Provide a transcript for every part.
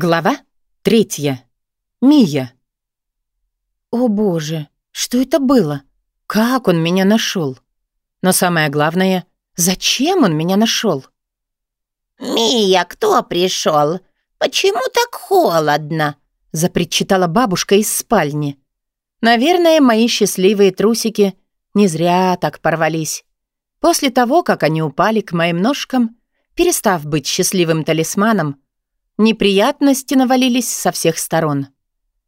Глава третья. Мия. О боже, что это было? Как он меня нашел? Но самое главное, зачем он меня нашел? «Мия, кто пришел? Почему так холодно?» запричитала бабушка из спальни. Наверное, мои счастливые трусики не зря так порвались. После того, как они упали к моим ножкам, перестав быть счастливым талисманом, Неприятности навалились со всех сторон.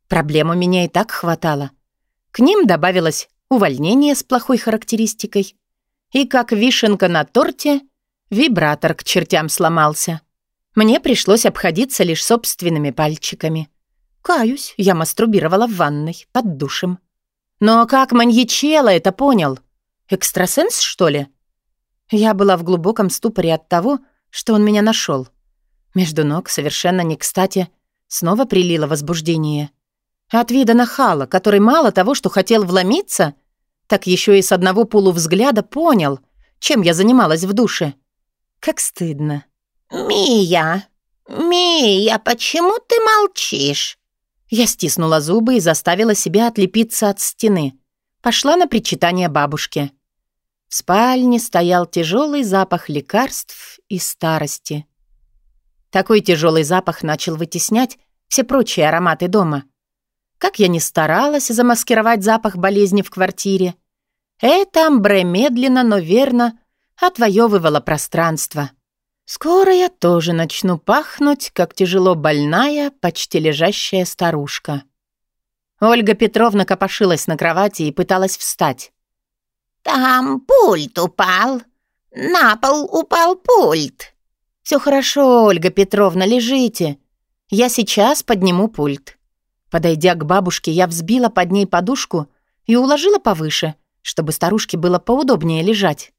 Проблем у меня и так хватало. К ним добавилось увольнение с плохой характеристикой. И как вишенка на торте, вибратор к чертям сломался. Мне пришлось обходиться лишь собственными пальчиками. Каюсь, я мастурбировала в ванной, под душем. Но как маньячело это понял? Экстрасенс, что ли? Я была в глубоком ступоре от того, что он меня нашел. Между ног совершенно не кстати снова прилило возбуждение. От вида нахала, который мало того, что хотел вломиться, так еще и с одного полувзгляда понял, чем я занималась в душе. Как стыдно. «Мия! Мия, почему ты молчишь?» Я стиснула зубы и заставила себя отлепиться от стены. Пошла на причитание бабушки. В спальне стоял тяжелый запах лекарств и старости. Такой тяжелый запах начал вытеснять все прочие ароматы дома. Как я ни старалась замаскировать запах болезни в квартире, это амбре медленно, но верно отвоевывало пространство. Скоро я тоже начну пахнуть, как тяжело больная, почти лежащая старушка. Ольга Петровна копошилась на кровати и пыталась встать. «Там пульт упал. На пол упал пульт», «Все хорошо, Ольга Петровна, лежите. Я сейчас подниму пульт». Подойдя к бабушке, я взбила под ней подушку и уложила повыше, чтобы старушке было поудобнее лежать.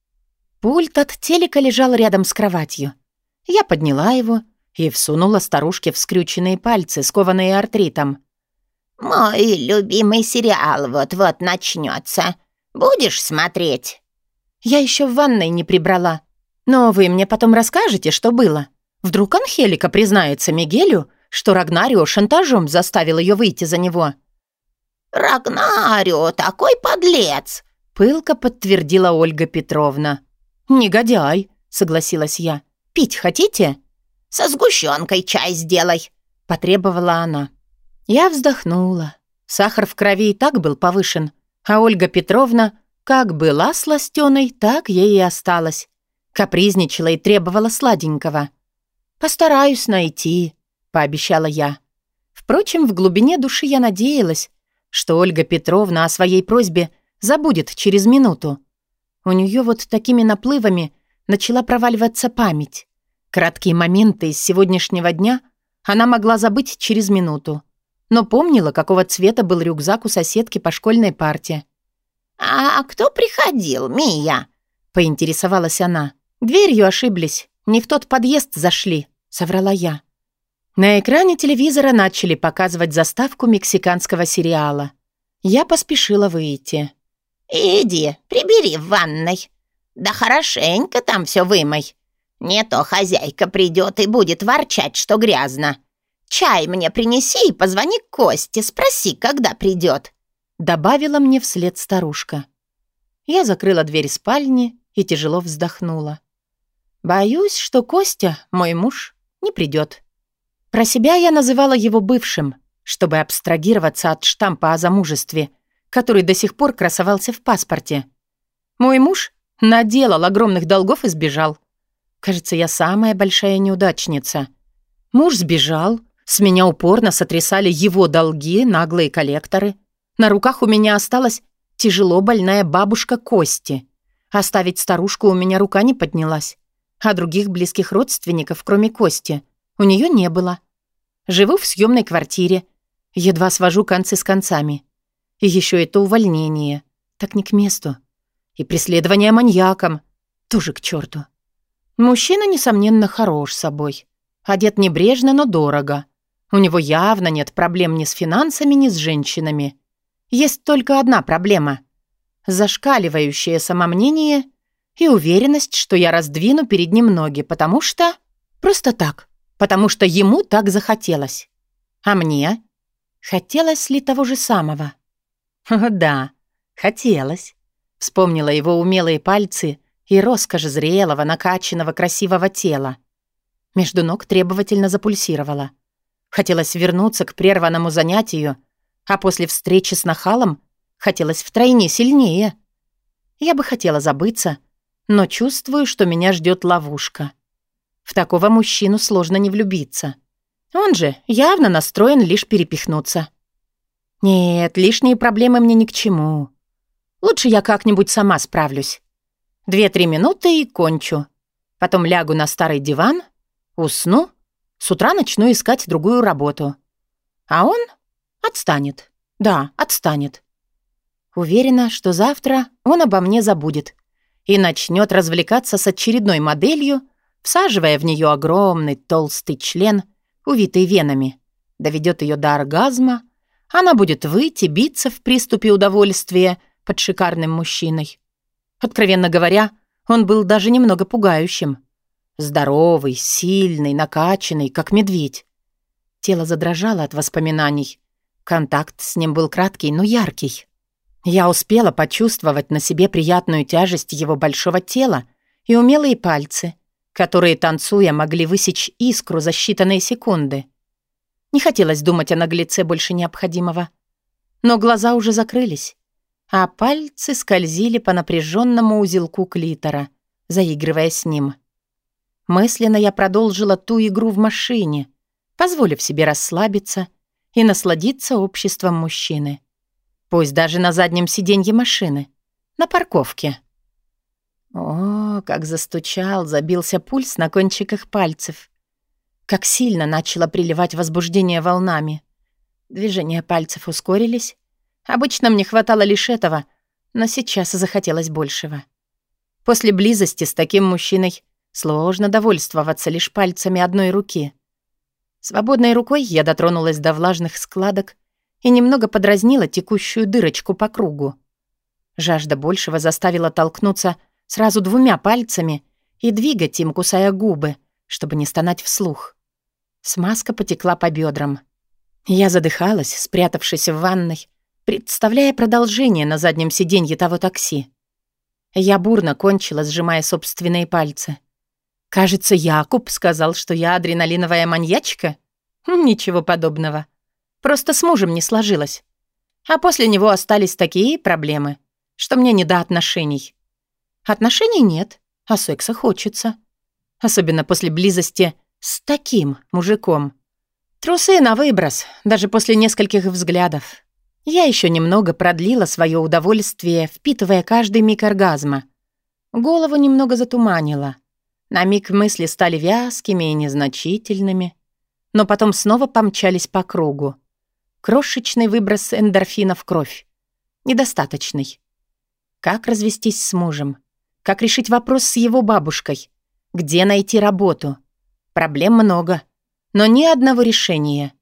Пульт от телека лежал рядом с кроватью. Я подняла его и всунула старушке в скрюченные пальцы, скованные артритом. «Мой любимый сериал вот-вот начнется. Будешь смотреть?» «Я еще в ванной не прибрала. Но вы мне потом расскажете, что было. Вдруг Анхелика признается Мигелю, что Рагнарио шантажом заставил ее выйти за него». «Рагнарио такой подлец!» — пылко подтвердила Ольга Петровна. «Негодяй!» — согласилась я. «Пить хотите?» «Со сгущенкой чай сделай!» — потребовала она. Я вздохнула. Сахар в крови и так был повышен, а Ольга Петровна как была сластеной, так ей и осталась. Капризничала и требовала сладенького. «Постараюсь найти», — пообещала я. Впрочем, в глубине души я надеялась, что Ольга Петровна о своей просьбе забудет через минуту. У нее вот такими наплывами начала проваливаться память. Краткие моменты из сегодняшнего дня она могла забыть через минуту, но помнила, какого цвета был рюкзак у соседки по школьной парте. «А кто приходил, Мия?» — поинтересовалась она. «Дверью ошиблись. Не в тот подъезд зашли», — соврала я. На экране телевизора начали показывать заставку мексиканского сериала. Я поспешила выйти. «Иди, прибери в ванной. Да хорошенько там все вымой. Не то хозяйка придет и будет ворчать, что грязно. Чай мне принеси и позвони к Косте, спроси, когда придет», — добавила мне вслед старушка. Я закрыла дверь спальни и тяжело вздохнула. Боюсь, что Костя, мой муж, не придет. Про себя я называла его бывшим, чтобы абстрагироваться от штампа о замужестве, который до сих пор красовался в паспорте. Мой муж наделал огромных долгов и сбежал. Кажется, я самая большая неудачница. Муж сбежал, с меня упорно сотрясали его долги, наглые коллекторы. На руках у меня осталась тяжело больная бабушка Кости. Оставить старушку у меня рука не поднялась а других близких родственников, кроме Кости, у нее не было. Живу в съемной квартире, едва свожу концы с концами. И еще это увольнение, так не к месту. И преследование маньяком, тоже к черту. Мужчина, несомненно, хорош собой. Одет небрежно, но дорого. У него явно нет проблем ни с финансами, ни с женщинами. Есть только одна проблема — зашкаливающее самомнение и уверенность, что я раздвину перед ним ноги, потому что... Просто так, потому что ему так захотелось. А мне? Хотелось ли того же самого? Да, хотелось. Вспомнила его умелые пальцы и роскошь зрелого, накачанного, красивого тела. Между ног требовательно запульсировала. Хотелось вернуться к прерванному занятию, а после встречи с нахалом хотелось втройне сильнее. Я бы хотела забыться, но чувствую, что меня ждет ловушка. В такого мужчину сложно не влюбиться. Он же явно настроен лишь перепихнуться. Нет, лишние проблемы мне ни к чему. Лучше я как-нибудь сама справлюсь. Две-три минуты и кончу. Потом лягу на старый диван, усну, с утра начну искать другую работу. А он отстанет. Да, отстанет. Уверена, что завтра он обо мне забудет и начнет развлекаться с очередной моделью, всаживая в нее огромный толстый член, увитый венами. Доведет ее до оргазма, она будет выйти, биться в приступе удовольствия под шикарным мужчиной. Откровенно говоря, он был даже немного пугающим. Здоровый, сильный, накачанный, как медведь. Тело задрожало от воспоминаний. Контакт с ним был краткий, но яркий. Я успела почувствовать на себе приятную тяжесть его большого тела и умелые пальцы, которые, танцуя, могли высечь искру за считанные секунды. Не хотелось думать о наглеце больше необходимого. Но глаза уже закрылись, а пальцы скользили по напряженному узелку клитора, заигрывая с ним. Мысленно я продолжила ту игру в машине, позволив себе расслабиться и насладиться обществом мужчины. Пусть даже на заднем сиденье машины, на парковке. О, как застучал, забился пульс на кончиках пальцев. Как сильно начало приливать возбуждение волнами. Движения пальцев ускорились. Обычно мне хватало лишь этого, но сейчас захотелось большего. После близости с таким мужчиной сложно довольствоваться лишь пальцами одной руки. Свободной рукой я дотронулась до влажных складок и немного подразнила текущую дырочку по кругу. Жажда большего заставила толкнуться сразу двумя пальцами и двигать им, кусая губы, чтобы не стонать вслух. Смазка потекла по бедрам. Я задыхалась, спрятавшись в ванной, представляя продолжение на заднем сиденье того такси. Я бурно кончила, сжимая собственные пальцы. Кажется, Якуб сказал, что я адреналиновая маньячка. Ничего подобного. Просто с мужем не сложилось. А после него остались такие проблемы, что мне не до отношений. Отношений нет, а секса хочется. Особенно после близости с таким мужиком. Трусы на выброс, даже после нескольких взглядов. Я еще немного продлила свое удовольствие, впитывая каждый миг оргазма. Голову немного затуманило. На миг мысли стали вязкими и незначительными, но потом снова помчались по кругу. Крошечный выброс эндорфина в кровь. Недостаточный. Как развестись с мужем? Как решить вопрос с его бабушкой? Где найти работу? Проблем много, но ни одного решения.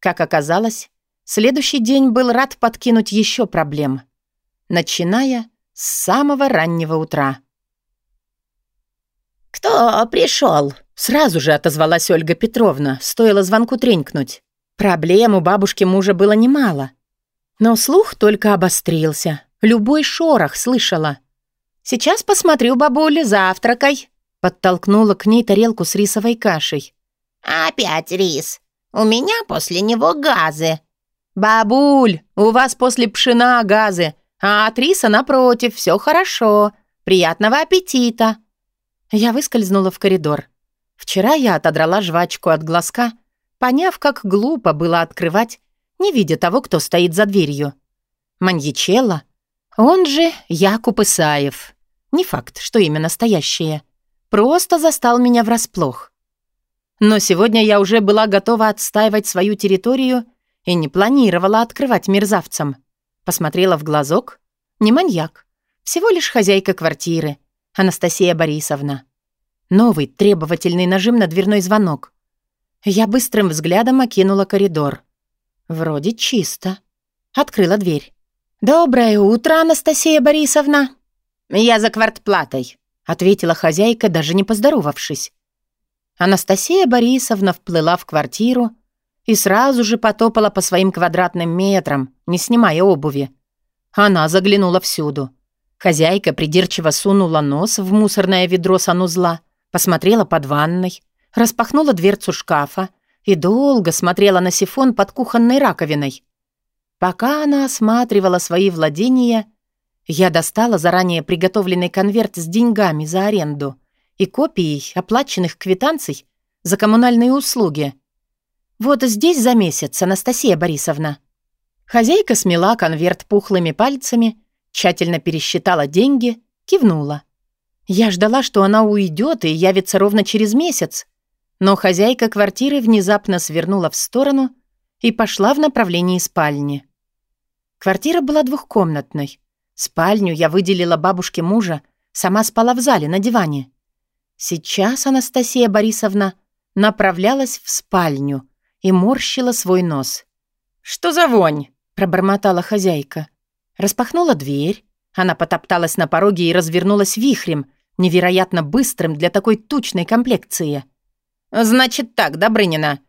Как оказалось, следующий день был рад подкинуть еще проблем, начиная с самого раннего утра. «Кто пришел?» Сразу же отозвалась Ольга Петровна, стоило звонку тренькнуть. Проблем у бабушки мужа было немало. Но слух только обострился. Любой шорох слышала. «Сейчас посмотрю, бабуля, завтракай!» Подтолкнула к ней тарелку с рисовой кашей. «Опять рис. У меня после него газы». «Бабуль, у вас после пшена газы, а от риса, напротив, все хорошо. Приятного аппетита!» Я выскользнула в коридор. Вчера я отодрала жвачку от глазка поняв, как глупо было открывать, не видя того, кто стоит за дверью. Маньячелло, он же Якуб Исаев. Не факт, что имя настоящее. Просто застал меня врасплох. Но сегодня я уже была готова отстаивать свою территорию и не планировала открывать мерзавцам. Посмотрела в глазок. Не маньяк. Всего лишь хозяйка квартиры. Анастасия Борисовна. Новый требовательный нажим на дверной звонок. Я быстрым взглядом окинула коридор. Вроде чисто. Открыла дверь. «Доброе утро, Анастасия Борисовна!» «Я за квартплатой», — ответила хозяйка, даже не поздоровавшись. Анастасия Борисовна вплыла в квартиру и сразу же потопала по своим квадратным метрам, не снимая обуви. Она заглянула всюду. Хозяйка придирчиво сунула нос в мусорное ведро санузла, посмотрела под ванной, распахнула дверцу шкафа и долго смотрела на сифон под кухонной раковиной. Пока она осматривала свои владения, я достала заранее приготовленный конверт с деньгами за аренду и копией оплаченных квитанций за коммунальные услуги. Вот здесь за месяц, Анастасия Борисовна. Хозяйка смела конверт пухлыми пальцами, тщательно пересчитала деньги, кивнула. Я ждала, что она уйдет и явится ровно через месяц, но хозяйка квартиры внезапно свернула в сторону и пошла в направлении спальни. Квартира была двухкомнатной. Спальню я выделила бабушке мужа, сама спала в зале на диване. Сейчас Анастасия Борисовна направлялась в спальню и морщила свой нос. «Что за вонь?» — пробормотала хозяйка. Распахнула дверь. Она потопталась на пороге и развернулась вихрем, невероятно быстрым для такой тучной комплекции. «Значит так, Добрынина,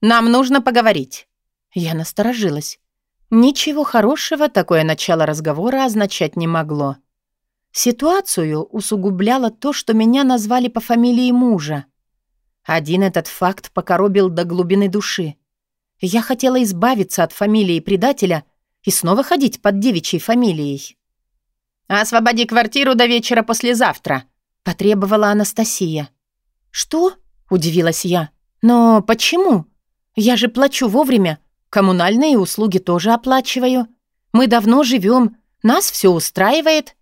нам нужно поговорить». Я насторожилась. Ничего хорошего такое начало разговора означать не могло. Ситуацию усугубляло то, что меня назвали по фамилии мужа. Один этот факт покоробил до глубины души. Я хотела избавиться от фамилии предателя и снова ходить под девичьей фамилией. «Освободи квартиру до вечера послезавтра», — потребовала Анастасия. «Что?» — удивилась я. «Но почему? Я же плачу вовремя, Коммунальные услуги тоже оплачиваю. Мы давно живем, нас все устраивает».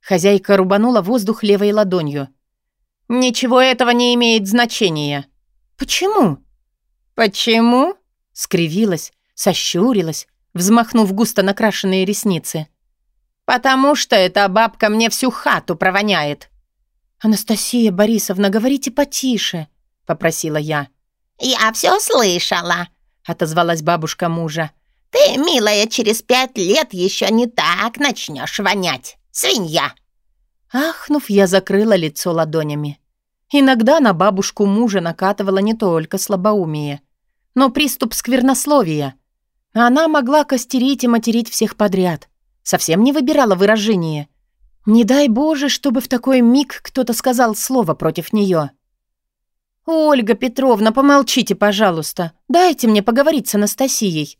Хозяйка рубанула воздух левой ладонью. «Ничего этого не имеет значения». «Почему?» «Почему?» — скривилась, сощурилась, взмахнув густо накрашенные ресницы. «Потому что эта бабка мне всю хату провоняет». «Анастасия Борисовна, говорите потише», — попросила я. «Я все слышала», отозвалась бабушка мужа. «Ты, милая, через пять лет еще не так начнешь вонять. Свинья!» Ахнув, я закрыла лицо ладонями. Иногда на бабушку мужа накатывала не только слабоумие, но приступ сквернословия. Она могла костерить и материть всех подряд. Совсем не выбирала выражение. Не дай Боже, чтобы в такой миг кто-то сказал слово против нее. «Ольга Петровна, помолчите, пожалуйста. Дайте мне поговорить с Анастасией».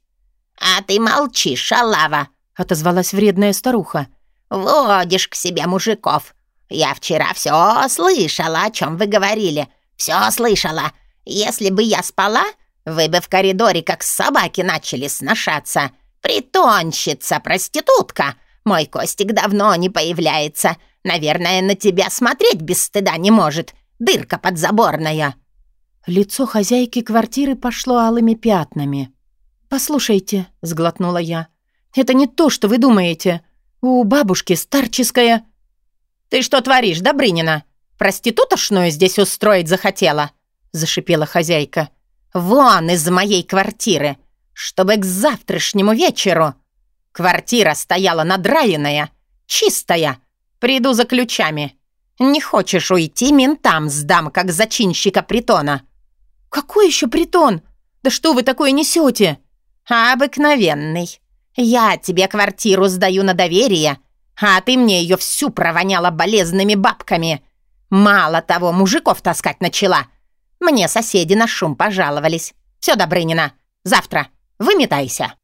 «А ты молчи, шалава», — отозвалась вредная старуха. «Водишь к себе мужиков. Я вчера все слышала, о чем вы говорили. Все слышала. Если бы я спала, вы бы в коридоре как собаки начали сношаться. Притонщица, проститутка. Мой Костик давно не появляется. Наверное, на тебя смотреть без стыда не может. Дырка подзаборная!» Лицо хозяйки квартиры пошло алыми пятнами. «Послушайте», — сглотнула я, — «это не то, что вы думаете. У бабушки старческая...» «Ты что творишь, Добрынина? Проститутошную здесь устроить захотела?» — зашипела хозяйка. «Вон из моей квартиры, чтобы к завтрашнему вечеру...» Квартира стояла надраенная, чистая. Приду за ключами. Не хочешь уйти, ментам сдам, как зачинщика притона». «Какой еще притон? Да что вы такое несете?» «Обыкновенный. Я тебе квартиру сдаю на доверие, а ты мне ее всю провоняла болезными бабками. Мало того, мужиков таскать начала. Мне соседи на шум пожаловались. Все, Добрынина, завтра выметайся».